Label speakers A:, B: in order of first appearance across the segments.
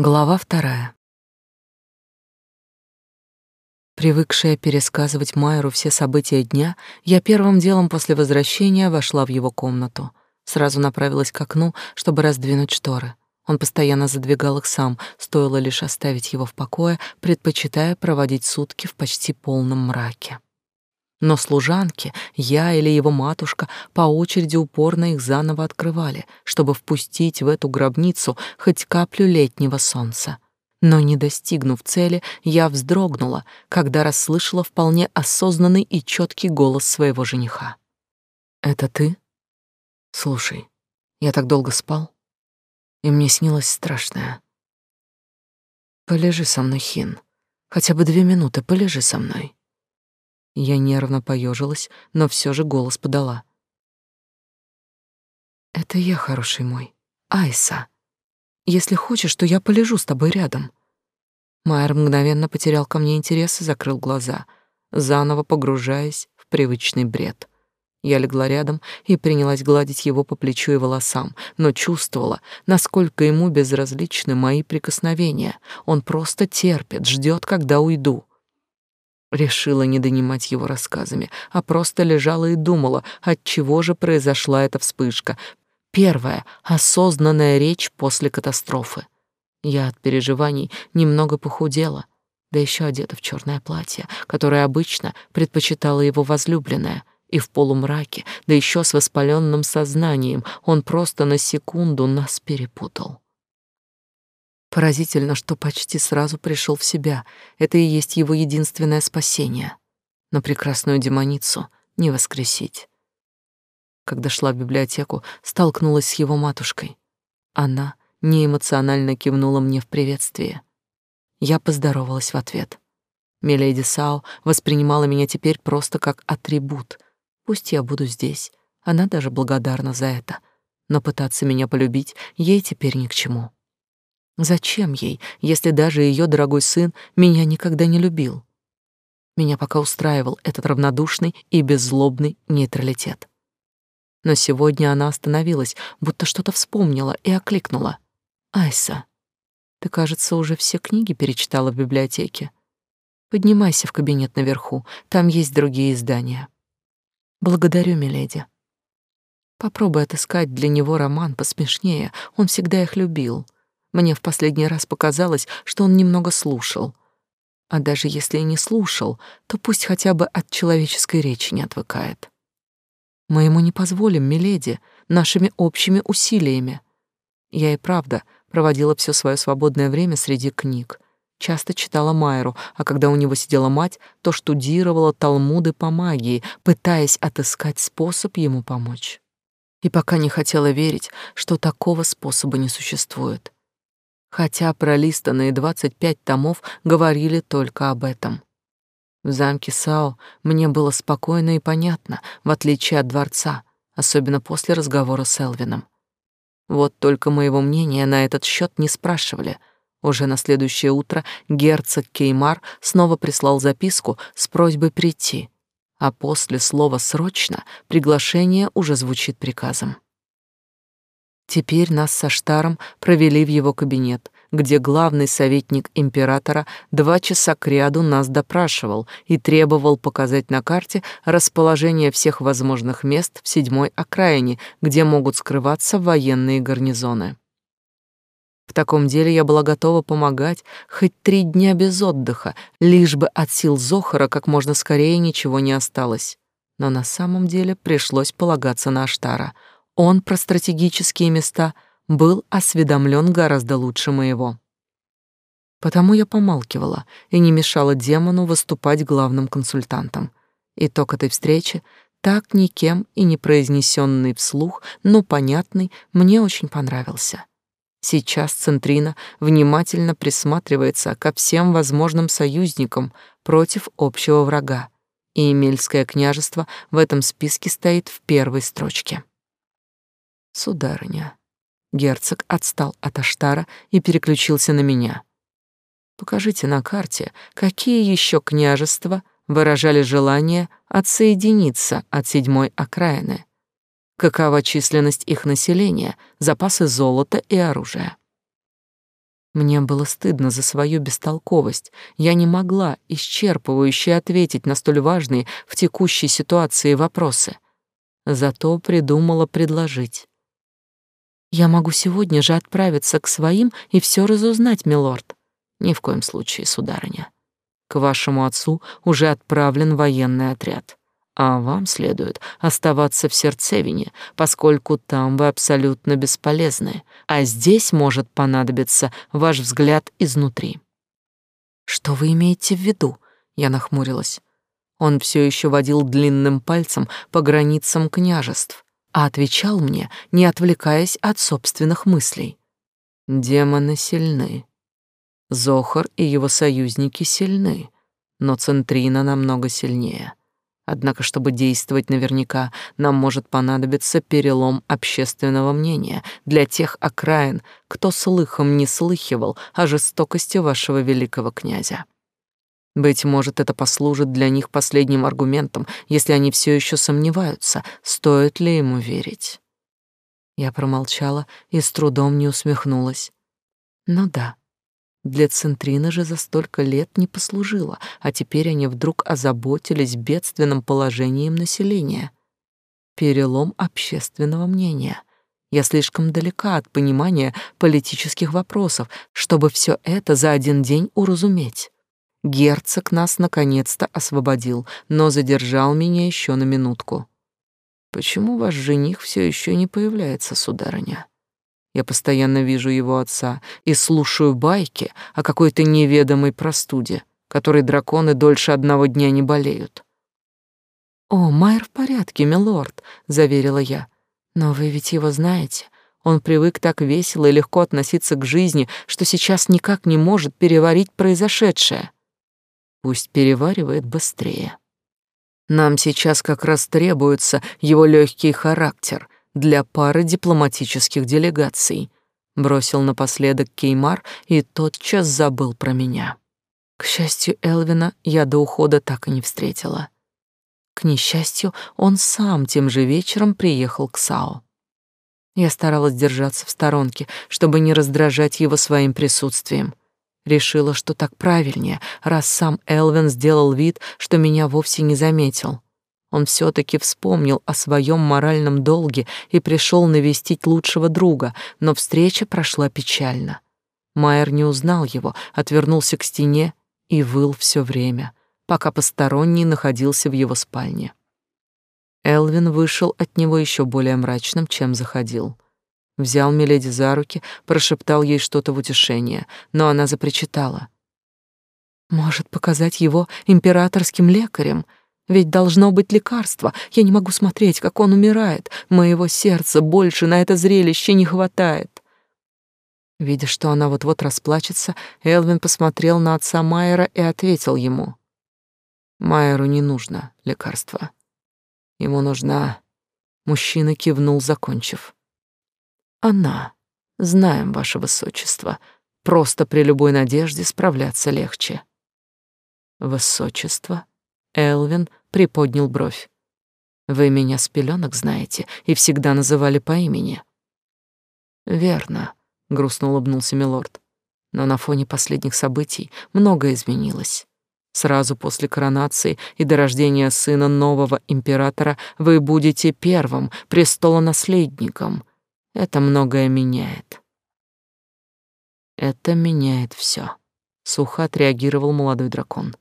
A: Глава вторая. Привыкшая пересказывать Майеру все события дня, я первым делом после возвращения вошла в его комнату. Сразу направилась к окну, чтобы раздвинуть шторы. Он постоянно задвигал их сам, стоило лишь оставить его в покое, предпочитая проводить сутки в почти полном мраке. Но служанки, я или его матушка, по очереди упорно их заново открывали, чтобы впустить в эту гробницу хоть каплю летнего солнца. Но не достигнув цели, я вздрогнула, когда расслышала вполне осознанный и четкий голос своего жениха. «Это ты? Слушай, я так долго спал, и мне снилось страшное. Полежи со мной, Хин. Хотя бы две минуты полежи со мной». Я нервно поежилась, но все же голос подала. Это я, хороший мой. Айса. Если хочешь, то я полежу с тобой рядом. Майер мгновенно потерял ко мне интерес и закрыл глаза, заново погружаясь в привычный бред. Я легла рядом и принялась гладить его по плечу и волосам, но чувствовала, насколько ему безразличны мои прикосновения. Он просто терпит, ждет, когда уйду. Решила не донимать его рассказами, а просто лежала и думала, от чего же произошла эта вспышка. Первая осознанная речь после катастрофы. Я от переживаний немного похудела, да еще одета в черное платье, которое обычно предпочитала его возлюбленная, и в полумраке, да еще с воспаленным сознанием, он просто на секунду нас перепутал. Поразительно, что почти сразу пришел в себя. Это и есть его единственное спасение. Но прекрасную демоницу не воскресить. Когда шла в библиотеку, столкнулась с его матушкой. Она неэмоционально кивнула мне в приветствие. Я поздоровалась в ответ. Миледи Сао воспринимала меня теперь просто как атрибут. Пусть я буду здесь, она даже благодарна за это. Но пытаться меня полюбить ей теперь ни к чему. Зачем ей, если даже ее дорогой сын меня никогда не любил? Меня пока устраивал этот равнодушный и беззлобный нейтралитет. Но сегодня она остановилась, будто что-то вспомнила и окликнула. «Айса, ты, кажется, уже все книги перечитала в библиотеке. Поднимайся в кабинет наверху, там есть другие издания». «Благодарю, миледи». Попробуй отыскать для него роман посмешнее, он всегда их любил — мне в последний раз показалось, что он немного слушал. А даже если и не слушал, то пусть хотя бы от человеческой речи не отвыкает. Мы ему не позволим, миледи, нашими общими усилиями. Я и правда проводила все свое свободное время среди книг. Часто читала Майру, а когда у него сидела мать, то штудировала талмуды по магии, пытаясь отыскать способ ему помочь. И пока не хотела верить, что такого способа не существует хотя пролистанные двадцать пять томов говорили только об этом. В замке Сао мне было спокойно и понятно, в отличие от дворца, особенно после разговора с Элвином. Вот только моего мнения на этот счет не спрашивали. Уже на следующее утро герцог Кеймар снова прислал записку с просьбой прийти, а после слова «срочно» приглашение уже звучит приказом. Теперь нас со Штаром провели в его кабинет, где главный советник императора два часа кряду нас допрашивал и требовал показать на карте расположение всех возможных мест в седьмой окраине, где могут скрываться военные гарнизоны. В таком деле я была готова помогать хоть три дня без отдыха, лишь бы от сил Зохара как можно скорее ничего не осталось. Но на самом деле пришлось полагаться на Аштара — он про стратегические места был осведомлен гораздо лучше моего. Потому я помалкивала и не мешала демону выступать главным консультантом. Итог этой встречи, так никем и не произнесенный вслух, но понятный, мне очень понравился. Сейчас Центрина внимательно присматривается ко всем возможным союзникам против общего врага, и Емельское княжество в этом списке стоит в первой строчке. Сударыня. Герцог отстал от Аштара и переключился на меня. Покажите на карте, какие еще княжества выражали желание отсоединиться от седьмой окраины. Какова численность их населения, запасы золота и оружия. Мне было стыдно за свою бестолковость. Я не могла исчерпывающе ответить на столь важные в текущей ситуации вопросы. Зато придумала предложить. Я могу сегодня же отправиться к своим и все разузнать, милорд. Ни в коем случае, сударыня. К вашему отцу уже отправлен военный отряд, а вам следует оставаться в Сердцевине, поскольку там вы абсолютно бесполезны, а здесь может понадобиться ваш взгляд изнутри. Что вы имеете в виду? Я нахмурилась. Он все еще водил длинным пальцем по границам княжеств, а отвечал мне, не отвлекаясь от собственных мыслей. Демоны сильны. Зохар и его союзники сильны, но Центрина намного сильнее. Однако, чтобы действовать наверняка, нам может понадобиться перелом общественного мнения для тех окраин, кто слыхом не слыхивал о жестокости вашего великого князя. Быть может, это послужит для них последним аргументом, если они все еще сомневаются, стоит ли ему верить. Я промолчала и с трудом не усмехнулась. Ну да, для Центрина же за столько лет не послужила, а теперь они вдруг озаботились бедственным положением населения. Перелом общественного мнения. Я слишком далека от понимания политических вопросов, чтобы все это за один день уразуметь. Герцог нас наконец-то освободил, но задержал меня еще на минутку. Почему ваш жених все еще не появляется, сударыня? Я постоянно вижу его отца и слушаю байки о какой-то неведомой простуде, которой драконы дольше одного дня не болеют. «О, Майер в порядке, милорд», — заверила я. «Но вы ведь его знаете. Он привык так весело и легко относиться к жизни, что сейчас никак не может переварить произошедшее. Пусть переваривает быстрее. Нам сейчас как раз требуется его легкий характер — для пары дипломатических делегаций. Бросил напоследок Кеймар и тотчас забыл про меня. К счастью, Элвина я до ухода так и не встретила. К несчастью, он сам тем же вечером приехал к Сао. Я старалась держаться в сторонке, чтобы не раздражать его своим присутствием. Решила, что так правильнее, раз сам Элвин сделал вид, что меня вовсе не заметил. Он все-таки вспомнил о своем моральном долге и пришел навестить лучшего друга, но встреча прошла печально. Майер не узнал его, отвернулся к стене и выл все время, пока посторонний находился в его спальне. Элвин вышел от него еще более мрачным, чем заходил. Взял Миледи за руки, прошептал ей что-то в утешение, но она запричитала. «Может, показать его императорским лекарем?» Ведь должно быть лекарство. Я не могу смотреть, как он умирает. Моего сердца больше на это зрелище не хватает. Видя, что она вот-вот расплачется, Элвин посмотрел на отца Майера и ответил ему. Майеру не нужно лекарство. Ему нужна... Мужчина кивнул, закончив. Она. Знаем, ваше высочество. Просто при любой надежде справляться легче. Высочество? Элвин приподнял бровь. Вы меня с пеленок знаете и всегда называли по имени. Верно, грустно улыбнулся милорд. Но на фоне последних событий многое изменилось. Сразу после коронации и до рождения сына нового императора вы будете первым престолонаследником. Это многое меняет. Это меняет все. Сухо отреагировал молодой дракон.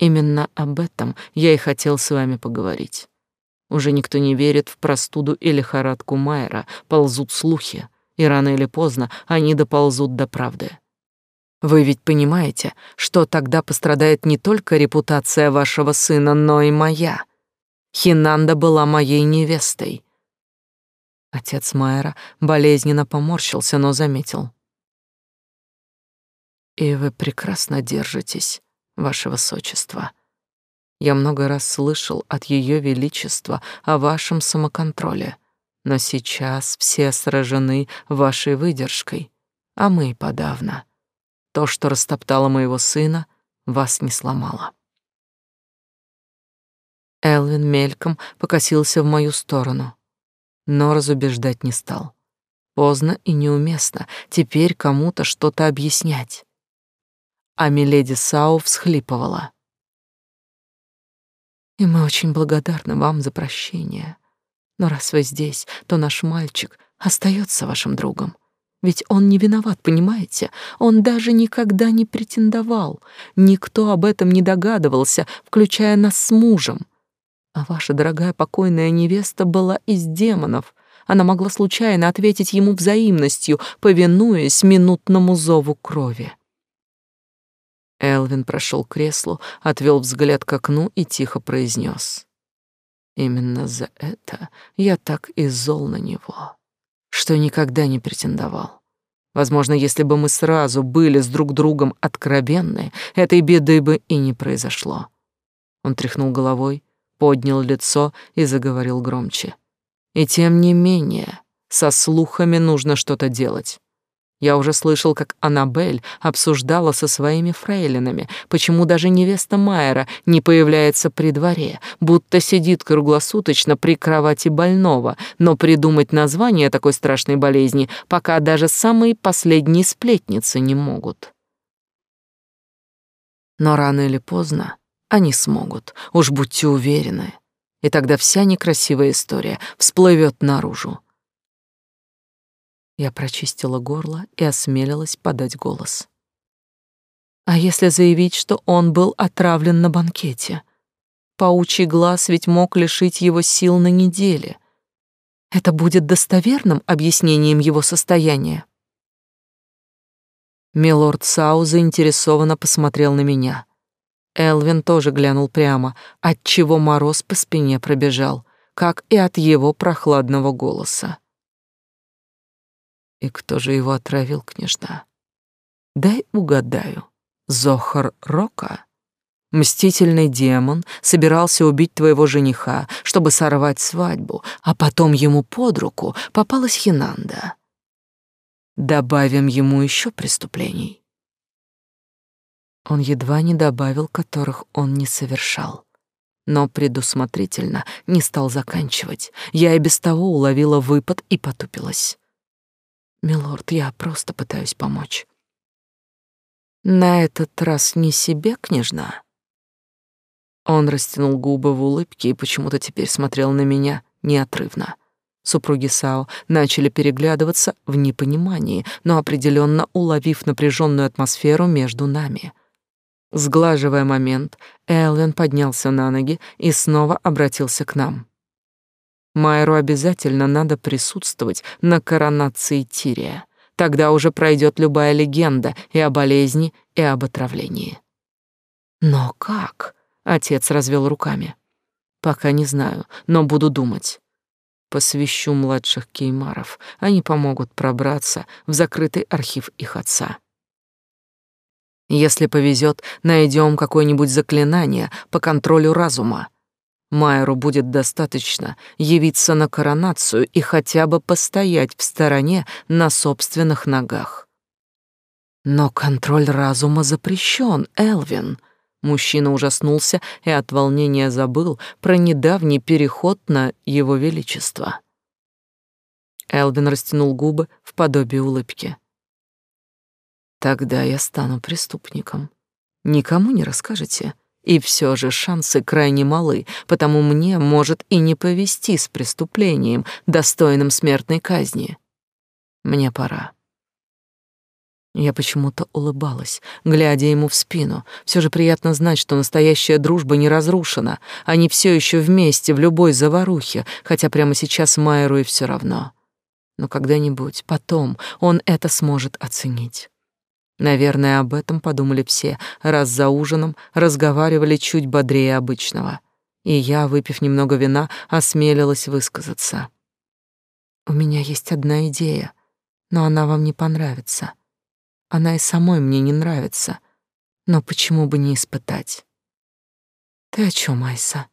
A: Именно об этом я и хотел с вами поговорить. Уже никто не верит в простуду или лихорадку Майера, ползут слухи, и рано или поздно они доползут до правды. Вы ведь понимаете, что тогда пострадает не только репутация вашего сына, но и моя. Хинанда была моей невестой. Отец Майера болезненно поморщился, но заметил. И вы прекрасно держитесь ваше высочество. Я много раз слышал от ее величества о вашем самоконтроле, но сейчас все сражены вашей выдержкой, а мы подавно. То, что растоптало моего сына, вас не сломало. Элвин мельком покосился в мою сторону, но разубеждать не стал. Поздно и неуместно теперь кому-то что-то объяснять. А миледи Сау всхлипывала. И мы очень благодарны вам за прощение. Но раз вы здесь, то наш мальчик остается вашим другом. Ведь он не виноват, понимаете? Он даже никогда не претендовал. Никто об этом не догадывался, включая нас с мужем. А ваша дорогая покойная невеста была из демонов. Она могла случайно ответить ему взаимностью, повинуясь минутному зову крови. Элвин прошел к креслу, отвел взгляд к окну и тихо произнес: Именно за это я так и зол на него что никогда не претендовал. Возможно, если бы мы сразу были с друг другом откровенны, этой беды бы и не произошло. Он тряхнул головой, поднял лицо и заговорил громче. И тем не менее, со слухами нужно что-то делать. Я уже слышал, как Аннабель обсуждала со своими фрейлинами, почему даже невеста Майера не появляется при дворе, будто сидит круглосуточно при кровати больного, но придумать название такой страшной болезни пока даже самые последние сплетницы не могут. Но рано или поздно они смогут, уж будьте уверены. И тогда вся некрасивая история всплывет наружу. Я прочистила горло и осмелилась подать голос. А если заявить, что он был отравлен на банкете? Паучий глаз ведь мог лишить его сил на неделе. Это будет достоверным объяснением его состояния. Милорд Сау заинтересованно посмотрел на меня. Элвин тоже глянул прямо, отчего мороз по спине пробежал, как и от его прохладного голоса. И кто же его отравил, княжна? Дай угадаю. Зохар Рока? Мстительный демон собирался убить твоего жениха, чтобы сорвать свадьбу, а потом ему под руку попалась Хинанда. Добавим ему еще преступлений. Он едва не добавил, которых он не совершал. Но предусмотрительно не стал заканчивать. Я и без того уловила выпад и потупилась. Милорд, я просто пытаюсь помочь. На этот раз не себе, княжна. Он растянул губы в улыбке и почему-то теперь смотрел на меня неотрывно. Супруги Сао начали переглядываться в непонимании, но определенно уловив напряженную атмосферу между нами. Сглаживая момент, Элвин поднялся на ноги и снова обратился к нам. Майру обязательно надо присутствовать на коронации Тирия. Тогда уже пройдет любая легенда и о болезни, и об отравлении. Но как? Отец развел руками. Пока не знаю, но буду думать. Посвящу младших кеймаров. Они помогут пробраться в закрытый архив их отца. Если повезет, найдем какое-нибудь заклинание по контролю разума. Майеру будет достаточно явиться на коронацию и хотя бы постоять в стороне на собственных ногах. Но контроль разума запрещен, Элвин. Мужчина ужаснулся и от волнения забыл про недавний переход на его величество. Элвин растянул губы в подобие улыбки. Тогда я стану преступником. Никому не расскажете? И все же шансы крайне малы, потому мне может и не повести с преступлением, достойным смертной казни. Мне пора. Я почему-то улыбалась, глядя ему в спину. Все же приятно знать, что настоящая дружба не разрушена. Они все еще вместе в любой заварухе, хотя прямо сейчас Майеру и все равно. Но когда-нибудь, потом, он это сможет оценить. Наверное, об этом подумали все, раз за ужином разговаривали чуть бодрее обычного. И я, выпив немного вина, осмелилась высказаться. У меня есть одна идея, но она вам не понравится. Она и самой мне не нравится. Но почему бы не испытать? Ты о чем, Айса?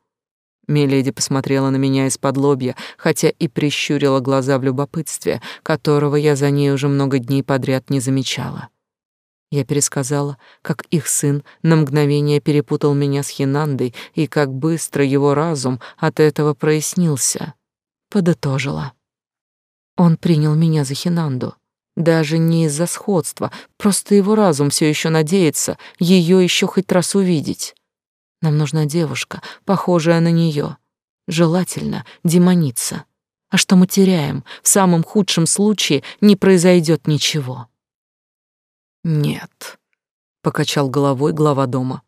A: Миледи посмотрела на меня из-под лобья, хотя и прищурила глаза в любопытстве, которого я за ней уже много дней подряд не замечала. Я пересказала, как их сын на мгновение перепутал меня с Хинандой и как быстро его разум от этого прояснился. Подытожила. Он принял меня за Хинанду. Даже не из-за сходства, просто его разум все еще надеется ее еще хоть раз увидеть. Нам нужна девушка, похожая на нее, желательно демоница. А что мы теряем? В самом худшем случае не произойдет ничего.
B: Нет, покачал головой глава дома.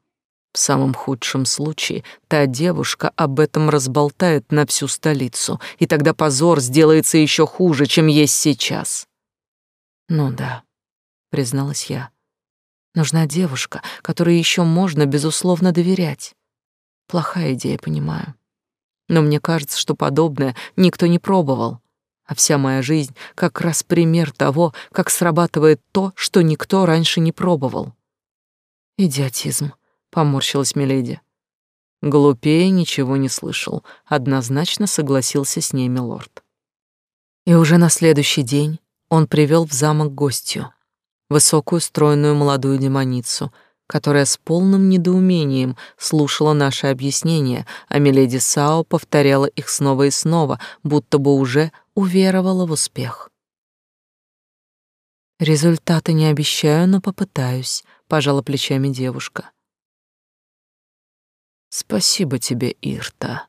B: В самом худшем случае та девушка об этом разболтает на всю столицу, и тогда позор сделается еще хуже, чем есть сейчас.
A: Ну да, призналась я. Нужна девушка, которой еще можно безусловно доверять. Плохая идея, понимаю. Но мне кажется, что подобное никто не пробовал. А вся моя жизнь как раз пример того, как срабатывает то, что никто раньше не пробовал. Идиотизм, поморщилась Миледи.
B: Глупее ничего не слышал, однозначно согласился с ней милорд.
A: И уже на следующий день он привел в замок гостью, высокую стройную молодую демоницу, которая с полным недоумением слушала наши объяснения, а миледи Сао повторяла их снова и снова, будто бы уже уверовала в успех. Результаты не обещаю, но попытаюсь, пожала плечами девушка.
B: Спасибо тебе, Ирта.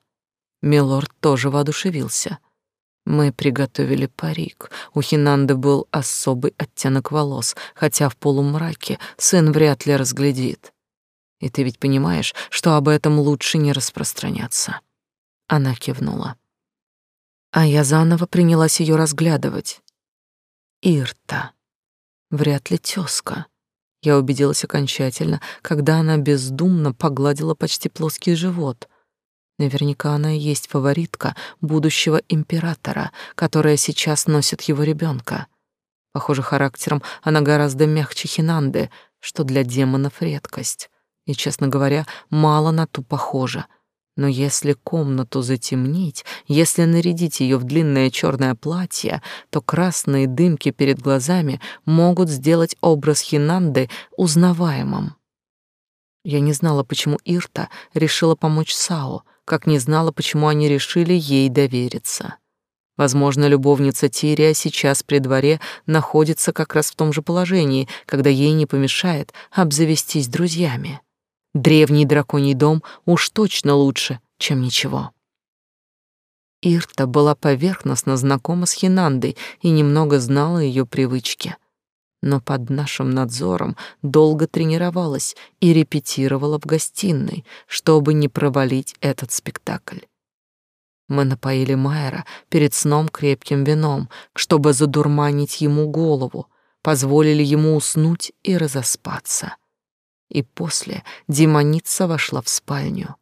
B: Милорд тоже воодушевился. Мы приготовили парик. У Хинанды был особый оттенок волос, хотя в полумраке сын вряд ли разглядит. И ты ведь понимаешь, что об этом лучше не распространяться. Она кивнула. А я заново принялась ее разглядывать. Ирта. Вряд ли тёзка. Я убедилась окончательно, когда она бездумно погладила почти плоский живот — Наверняка она и есть фаворитка будущего императора, которая сейчас носит его ребенка. Похоже, характером она гораздо мягче Хинанды, что для демонов редкость. И, честно говоря, мало на ту похожа. Но если комнату затемнить, если нарядить ее в длинное черное платье, то красные дымки перед глазами могут сделать образ Хинанды узнаваемым. Я не знала, почему Ирта решила помочь Сао, как не знала, почему они решили ей довериться. Возможно, любовница Тирия сейчас при дворе находится как раз в том же положении, когда ей не помешает обзавестись друзьями. Древний драконий дом уж точно лучше, чем ничего. Ирта была поверхностно знакома с Хинандой и немного знала ее привычки но под нашим надзором долго тренировалась и репетировала в гостиной, чтобы не провалить этот спектакль. Мы напоили Майера перед сном крепким вином, чтобы задурманить ему голову, позволили ему уснуть и разоспаться. И после демоница вошла в спальню.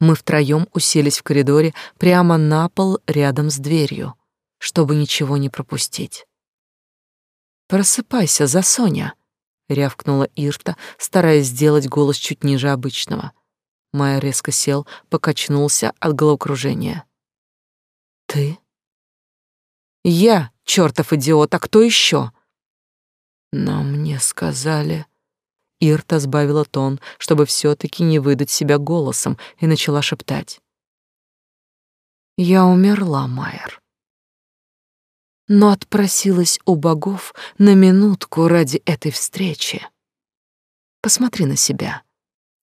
B: Мы втроем уселись в коридоре прямо на пол рядом с дверью, чтобы ничего не пропустить. «Просыпайся, за Соня!» — рявкнула Ирта, стараясь сделать голос чуть ниже обычного. Майя резко сел, покачнулся от головокружения. «Ты?» «Я, чертов идиот, а кто еще?» «Но мне сказали...» Ирта сбавила тон, чтобы все таки не выдать себя голосом, и начала шептать. «Я умерла, Майер но отпросилась у богов на минутку ради этой встречи. Посмотри на себя.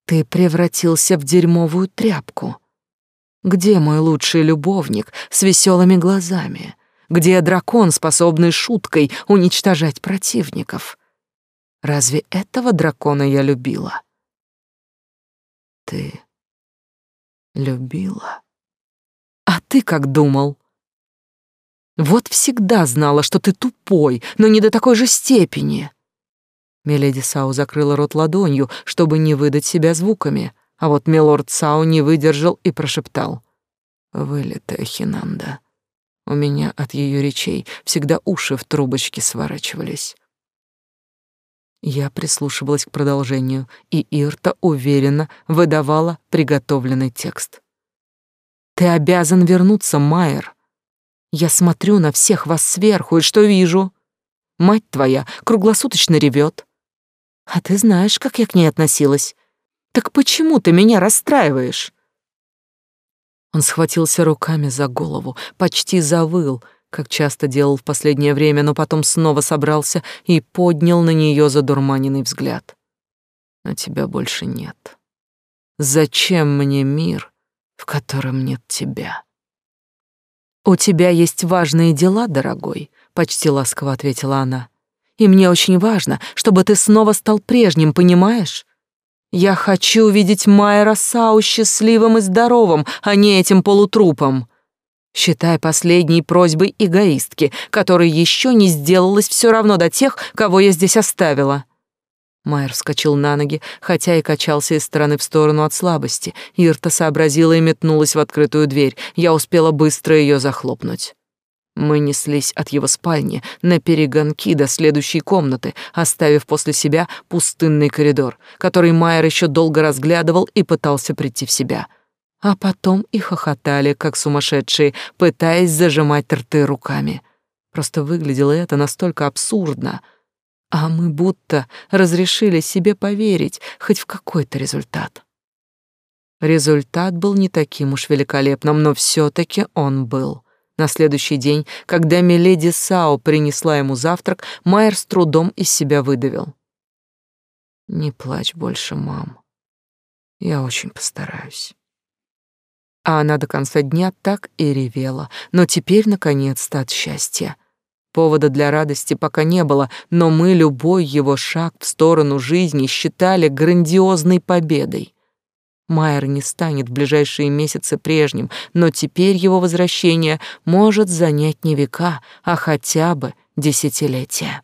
B: Ты превратился в дерьмовую тряпку. Где мой лучший любовник с веселыми глазами? Где дракон, способный шуткой уничтожать противников? Разве этого дракона я любила? Ты любила? А ты как думал? Вот всегда знала, что ты тупой, но не до такой же степени. Миледи Сау закрыла рот ладонью, чтобы не выдать себя звуками, а вот милорд Сау не выдержал и прошептал. «Вылитая Хинанда. У меня от ее речей всегда уши в трубочке сворачивались». Я прислушивалась к продолжению, и Ирта уверенно выдавала приготовленный текст. «Ты обязан вернуться, Майер. Я смотрю на всех вас сверху, и что вижу? Мать твоя круглосуточно ревет. А ты знаешь, как я к ней относилась. Так почему ты меня расстраиваешь?» Он схватился руками за голову, почти завыл,
A: как часто делал в последнее время, но потом снова собрался и поднял на нее задурманенный взгляд. А тебя больше нет. Зачем мне мир, в котором нет тебя? У тебя есть важные дела, дорогой, почти ласково ответила она. И мне очень важно, чтобы ты снова стал прежним, понимаешь? Я хочу увидеть Майера Сау счастливым и здоровым, а не этим полутрупом. Считай последней просьбой эгоистки, которая еще не сделалась все равно до тех, кого я здесь оставила. Майер вскочил на ноги, хотя и качался из стороны в сторону от слабости. Ирта сообразила и метнулась в открытую дверь. Я успела быстро ее захлопнуть. Мы неслись от его спальни на перегонки до следующей комнаты, оставив после себя пустынный коридор, который Майер еще долго разглядывал и пытался прийти в себя. А потом и хохотали, как сумасшедшие, пытаясь зажимать рты руками. Просто выглядело это настолько абсурдно — а мы будто разрешили себе поверить хоть в какой-то результат. Результат был не таким уж великолепным, но все таки он был. На следующий день, когда миледи Сао принесла ему завтрак, Майер с трудом из себя выдавил. «Не плачь больше, мам. Я очень постараюсь». А она до конца дня так и ревела, но теперь, наконец-то, от счастья. Повода для радости пока не было, но мы любой его шаг в сторону жизни считали грандиозной победой. Майер не станет в ближайшие месяцы прежним, но теперь его возвращение может занять не века, а хотя бы десятилетия.